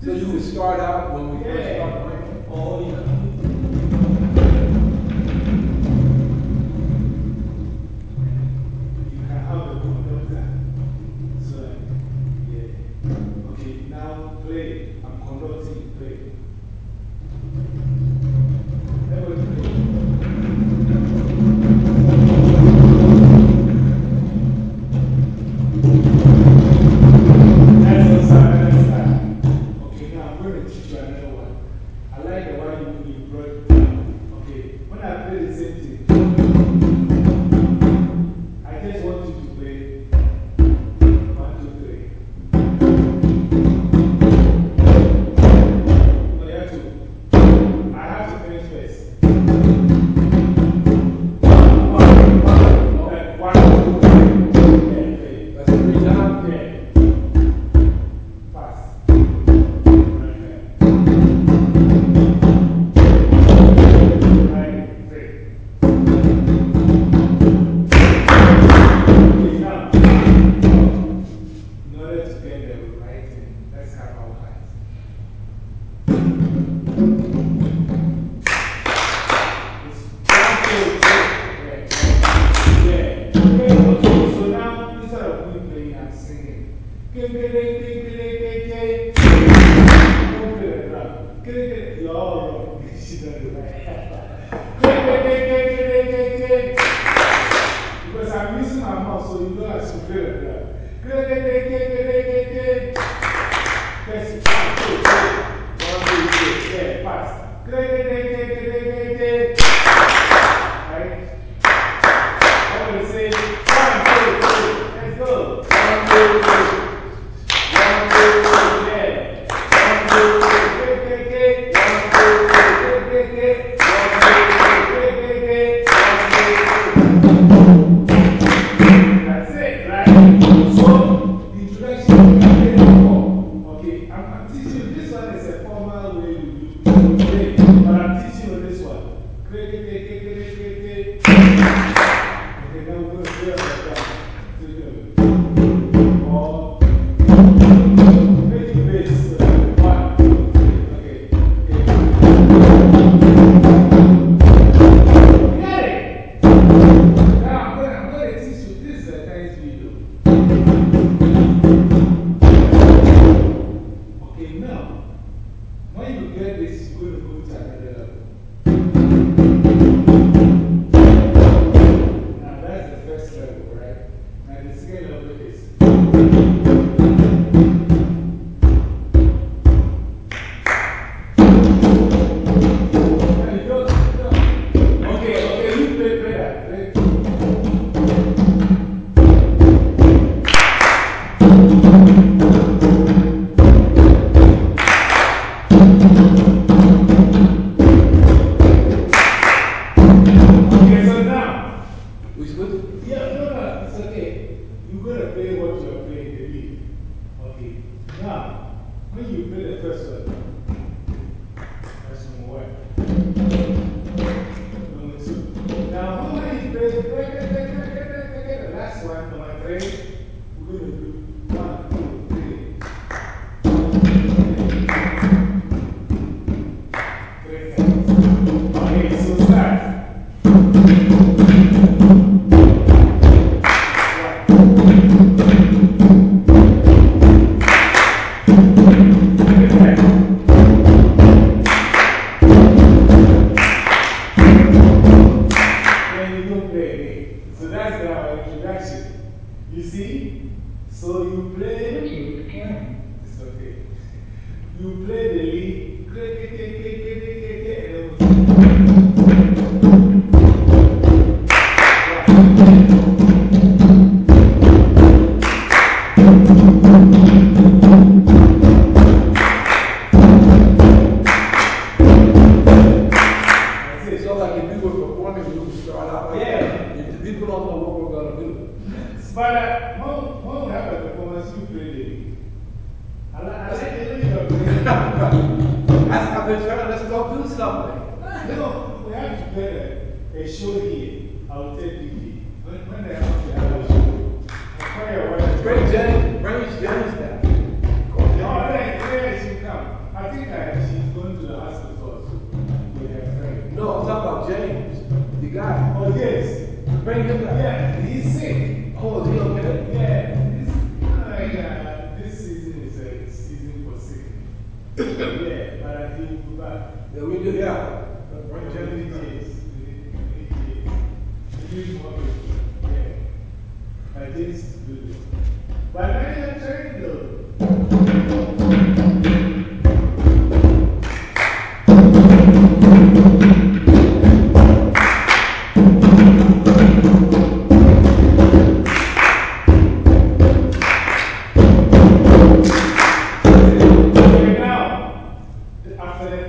So you would start out when we first started breaking. oh, yeah. 끄끄끄끄끄끄끄 끄끄끄 끄끄 야, 야, 시다리다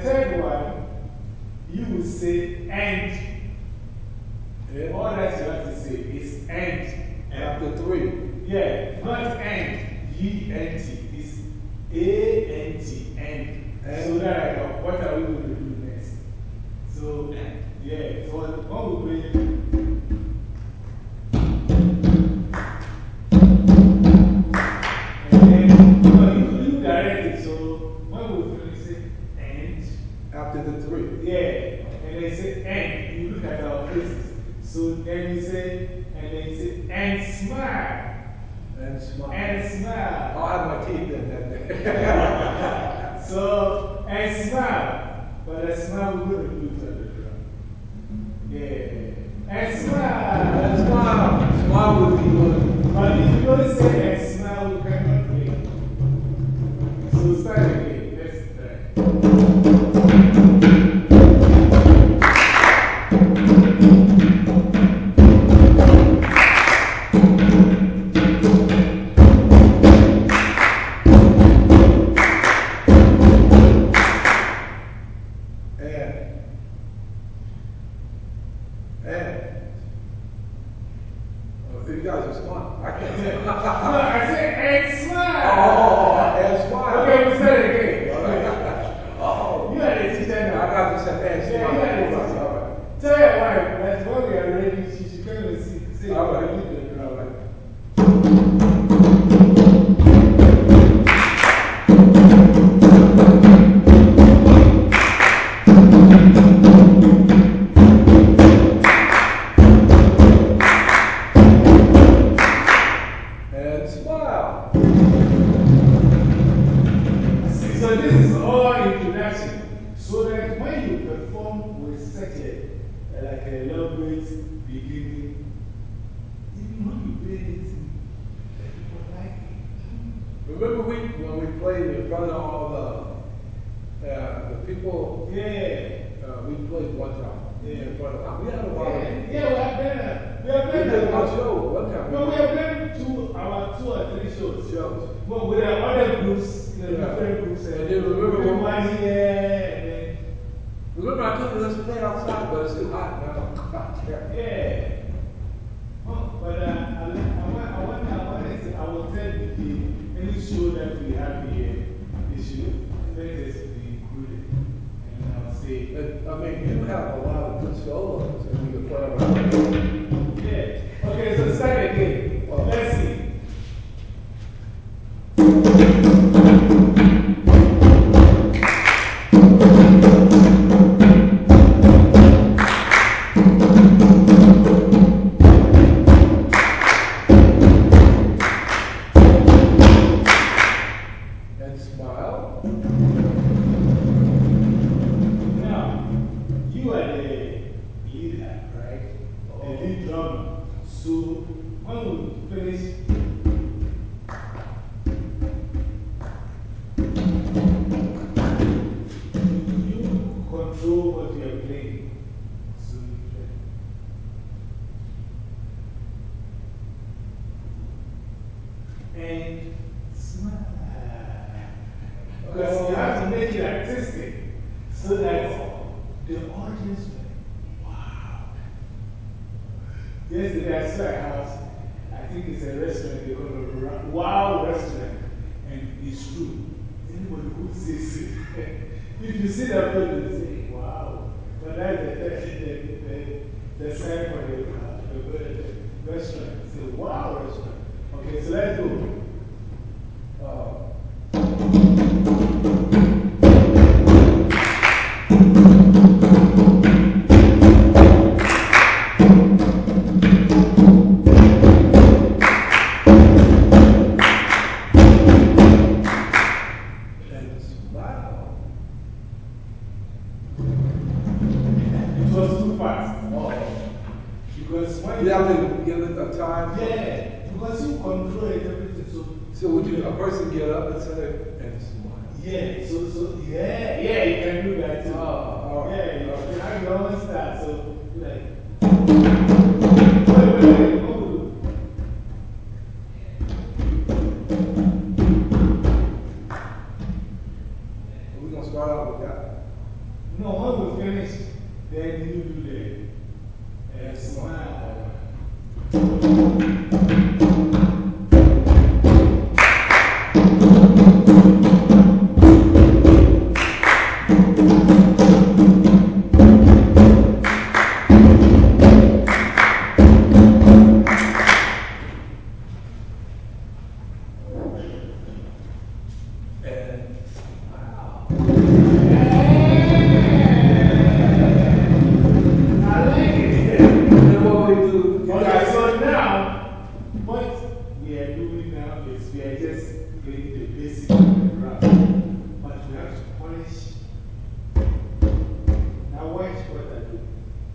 third one, you will say and. Eh, all that you have to say is and. after 3. Yeah, not and. E N T. It's A.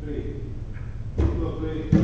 3.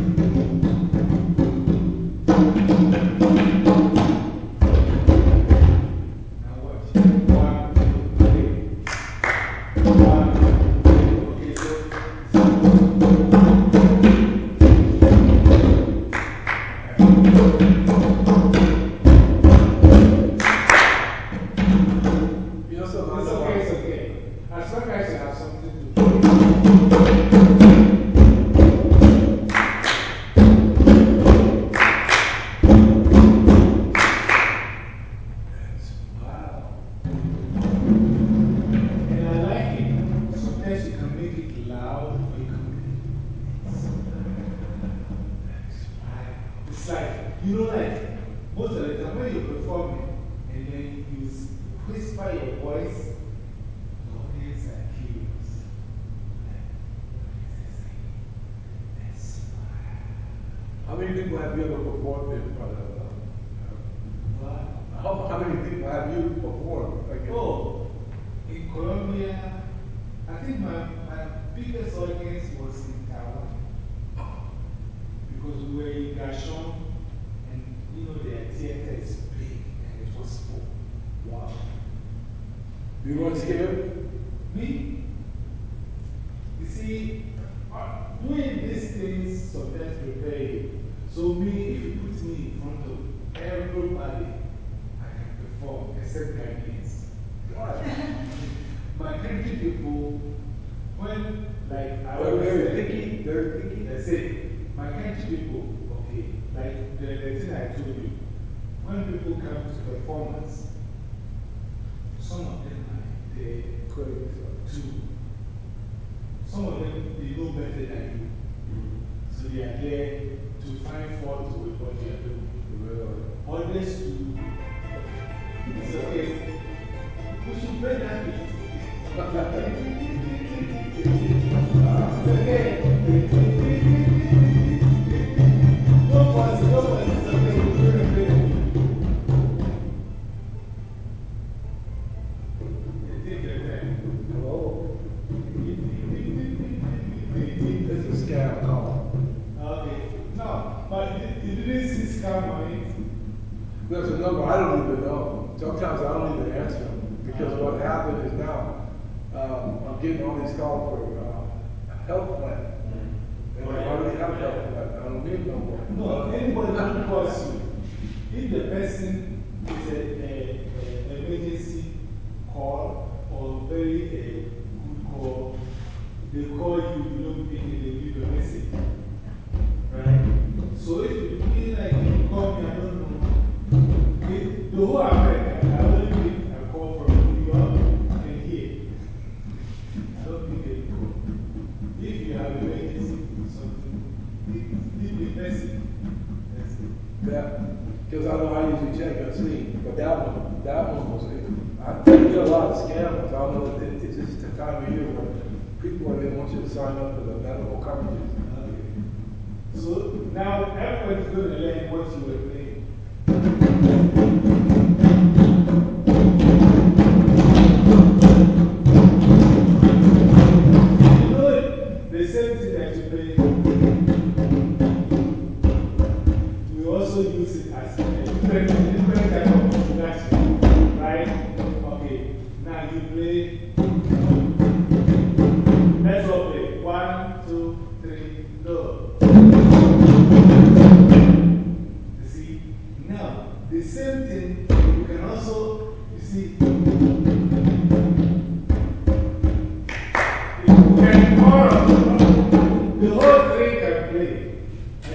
You want to hear me? You see, doing these things sometimes prepare you. So me, if you put me in front of person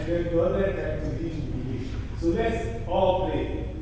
and then the. So let's all play.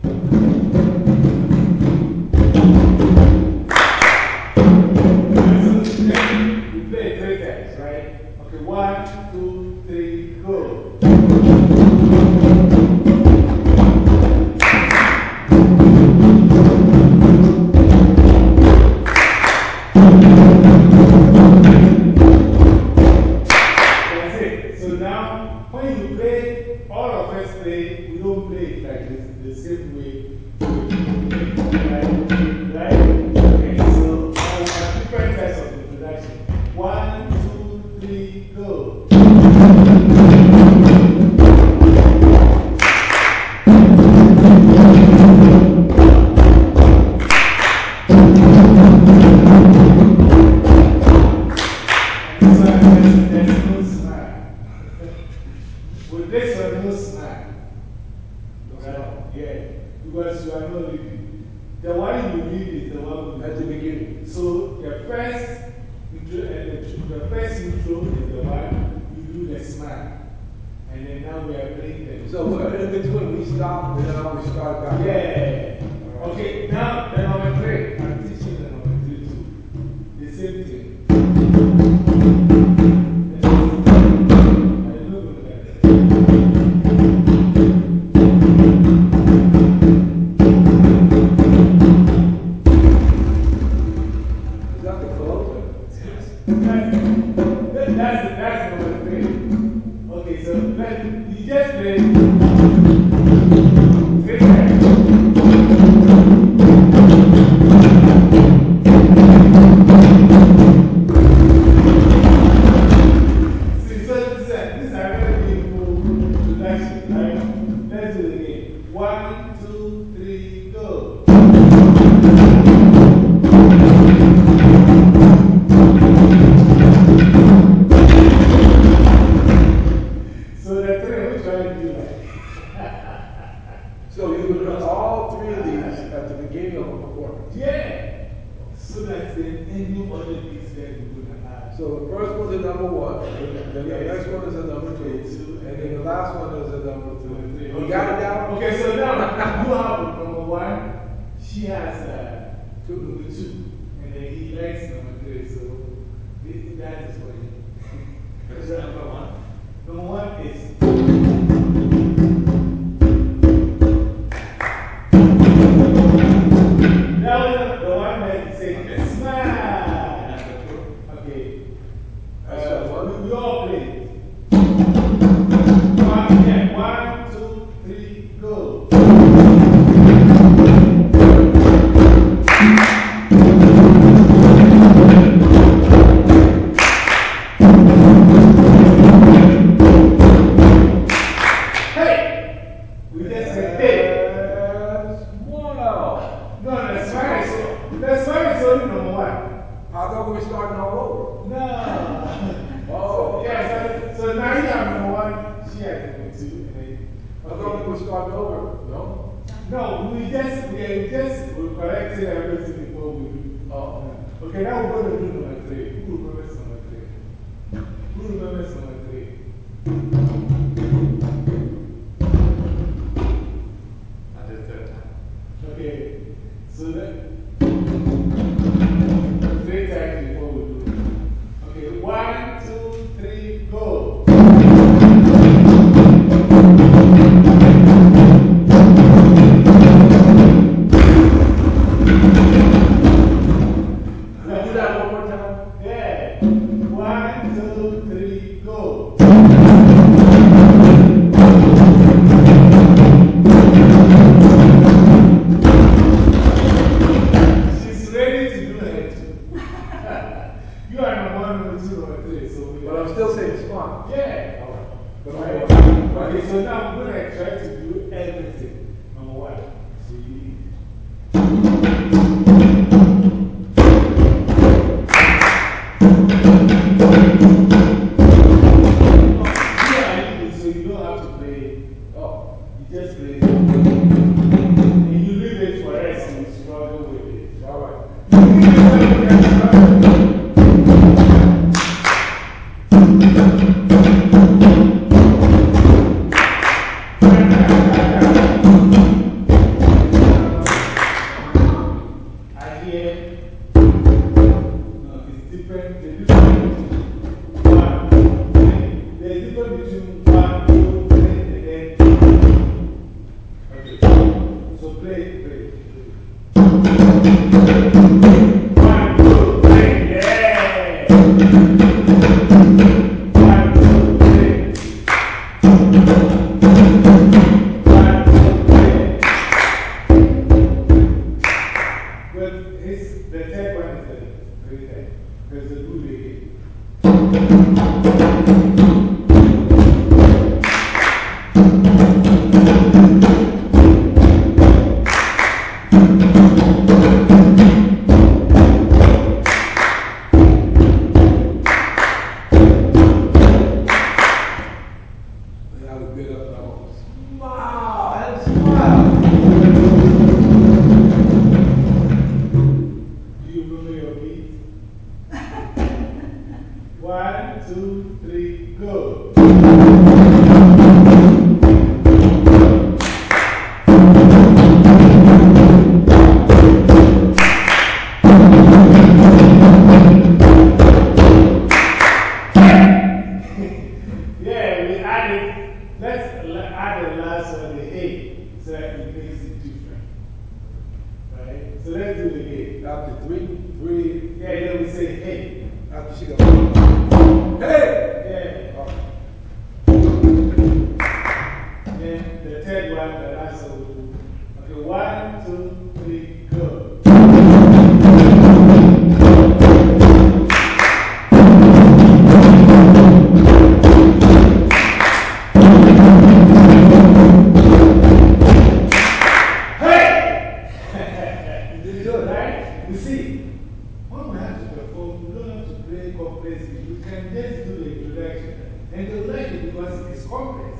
And they like it because it's complex.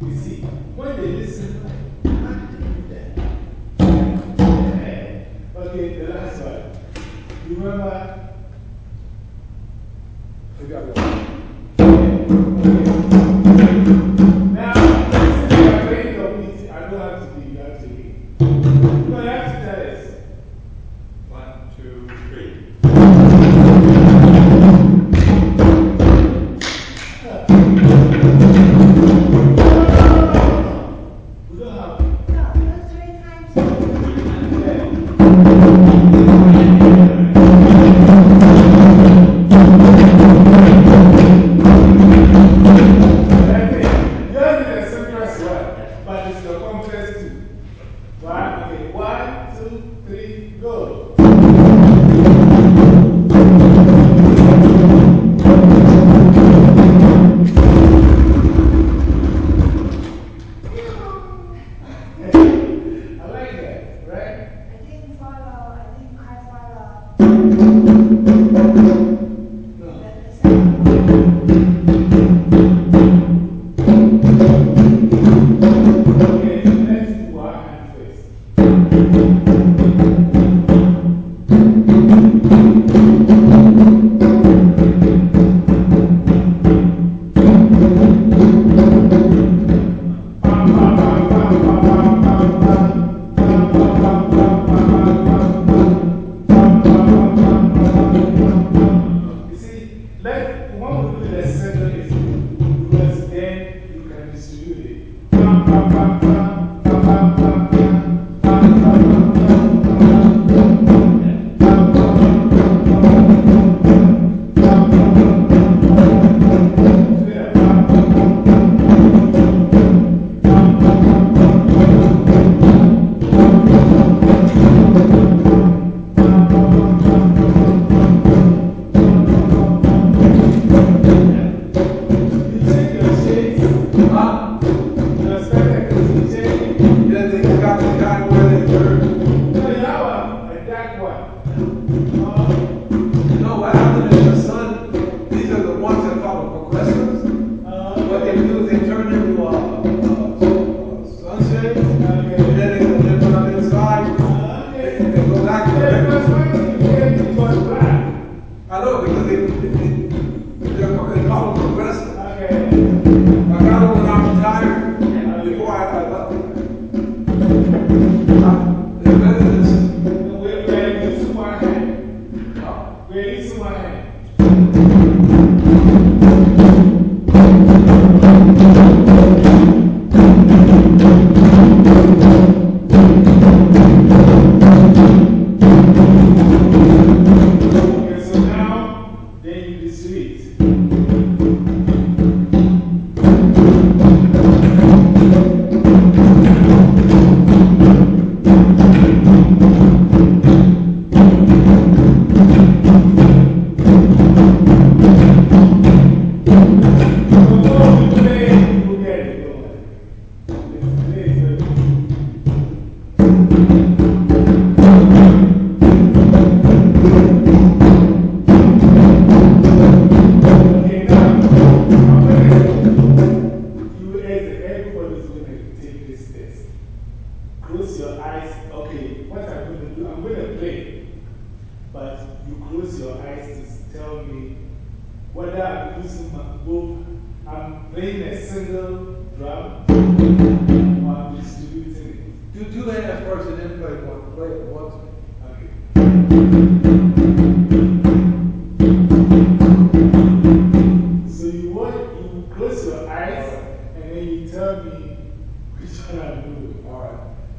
You see, when they listen, how did you do that? Eh, okay, the last one. You remember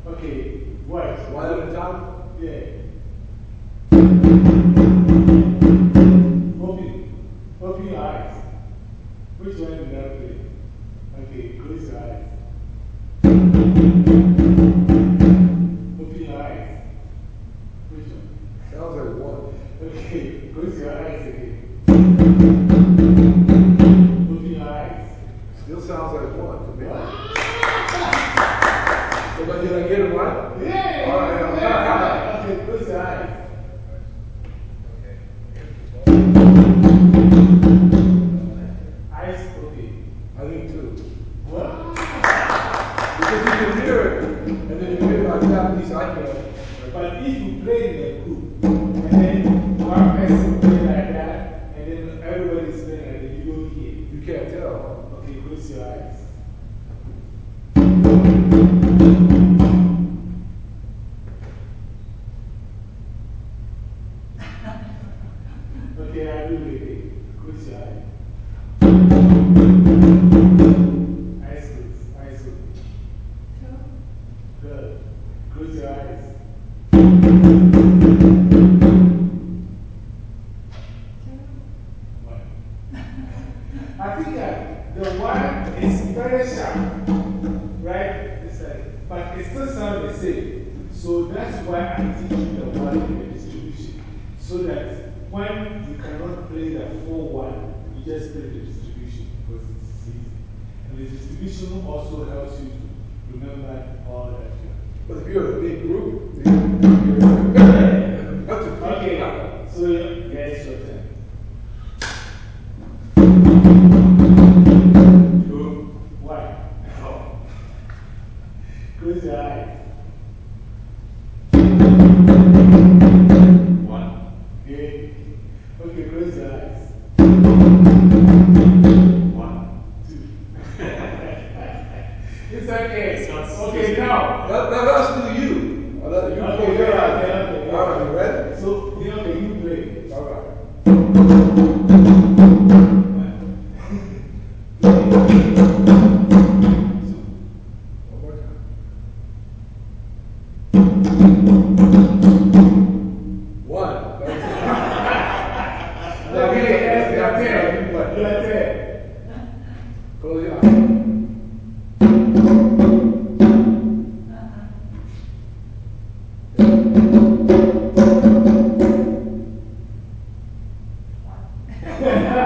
Okay, what? While we a? Yeah. Open, open your eyes. Which one did I play? Okay, close your eyes. is very sharp, right? It's side. But it still sounds the same. So that's why I teach you the one in the distribution. So that when you cannot play the 4 1, you just play the distribution because it's easy. And the distribution also helps you to remember all that you have. But if you're a big group, you're. okay. So, yes, your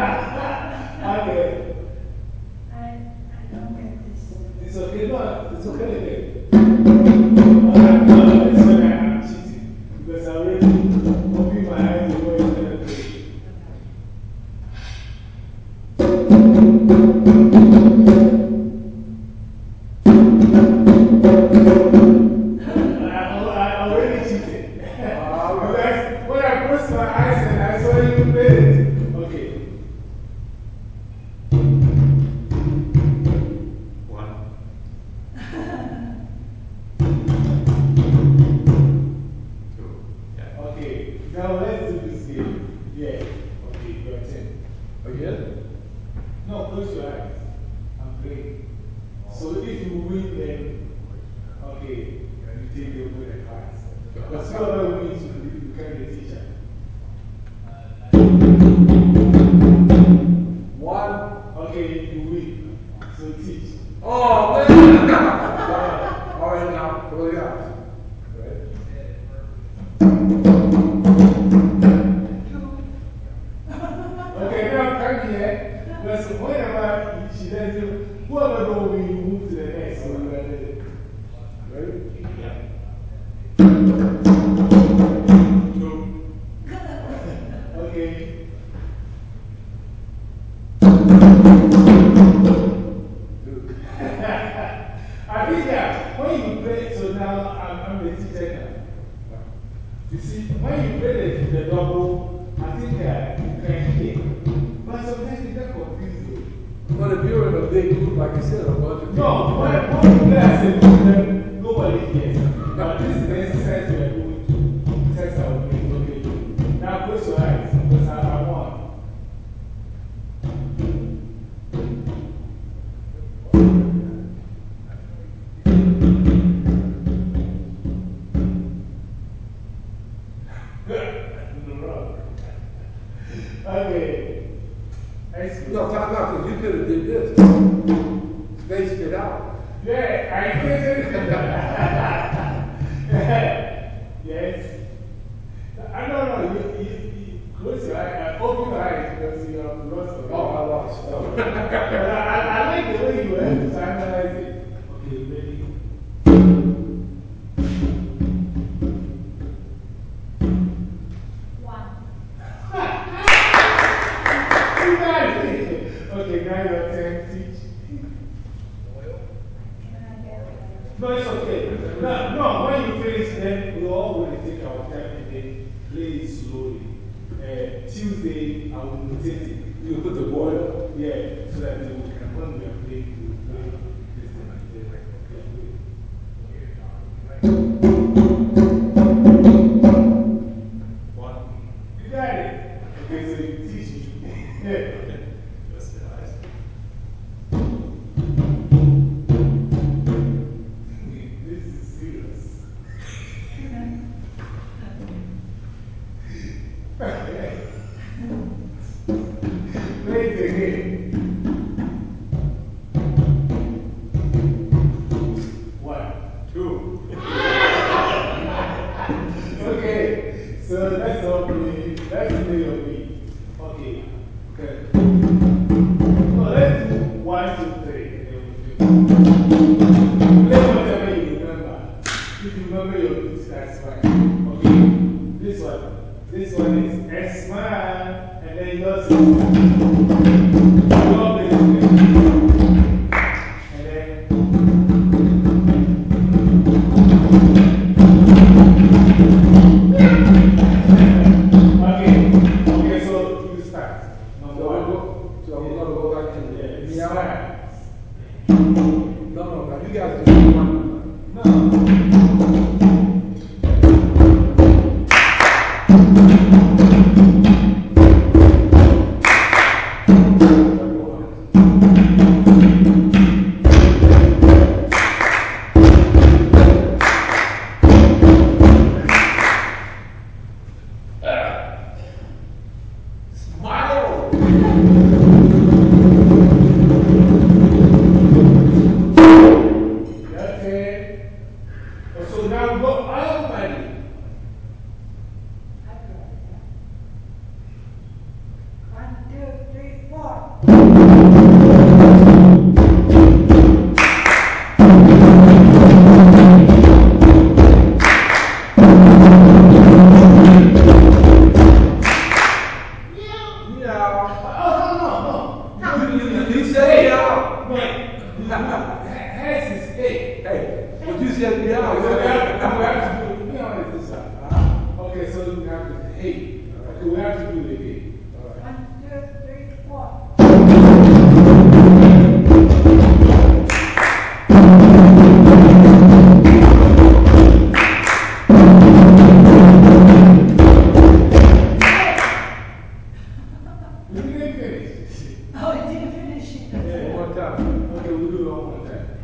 okay. I, I don't get this. It's okay, no, it's okay. I think that when you play, so now I'm, the teacher. You see, when you play the, the double, I think that can hit. But sometimes it gets confusing. But if you're in a big group, like you said, a bunch of people. No, when, when you play as a take our time and then play it slowly. Uh, Tuesday, I will rotate it. We will put the ball, yeah, so that they can run we are piace, no, 거기에 의료용 건데.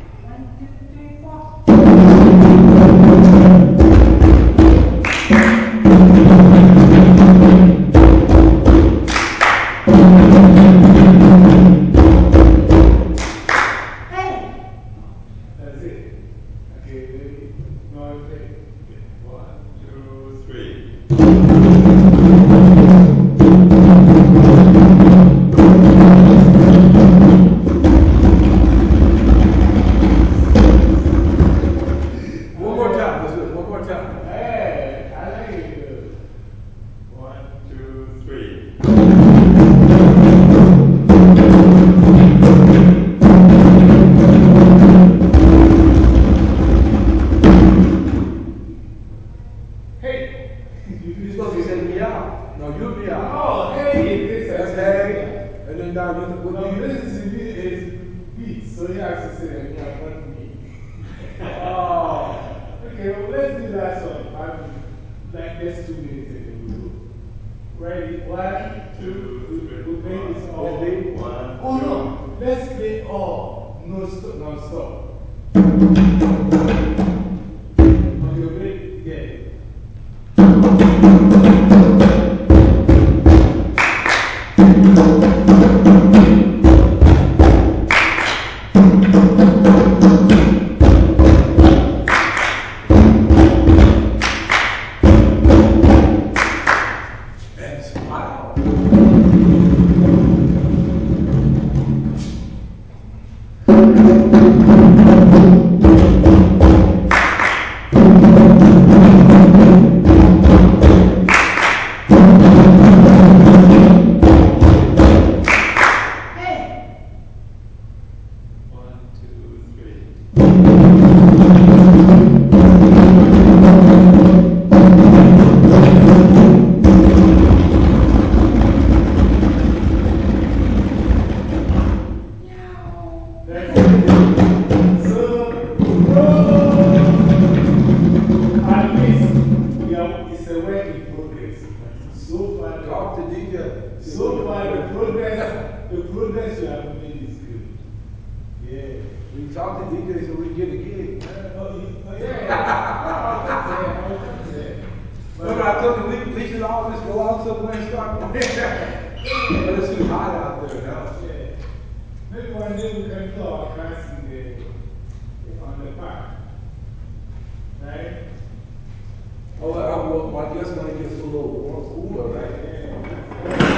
what Dios pone que es solo Cuba, right? Yeah.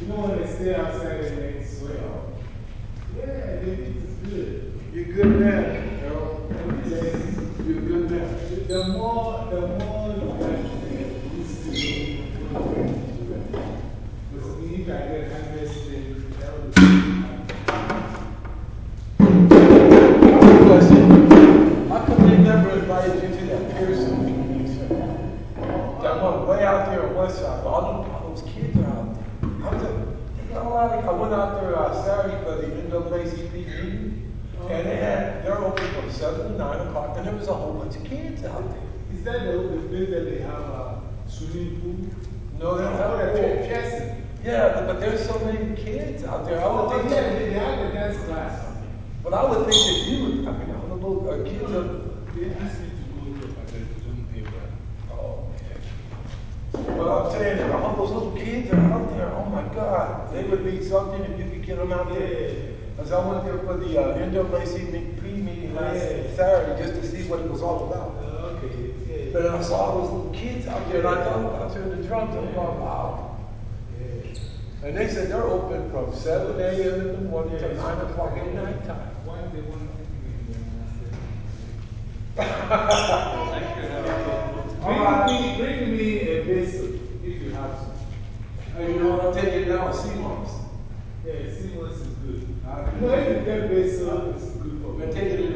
You know when they stay outside and they swell? Yeah, they it's good. You're good man, You know? You're good man. The more, the more. those little kids are out there. Oh my God, they would be something if you could get them out there. Because I went there for the uh, NAACP meeting last yeah. Saturday just to see what it was all about. Oh, okay. But I saw all those little kids out there, and oh, I thought about turning the drums. I'm going, wow. And they said they're open from 7 a.m. in the morning yeah. to 9 o'clock at night time. Why do they want to Bring, bring, bring you know? I'm taking now CMOS. Yeah, CMOS is good. Uh, no, it's that way, so it's good for me. We're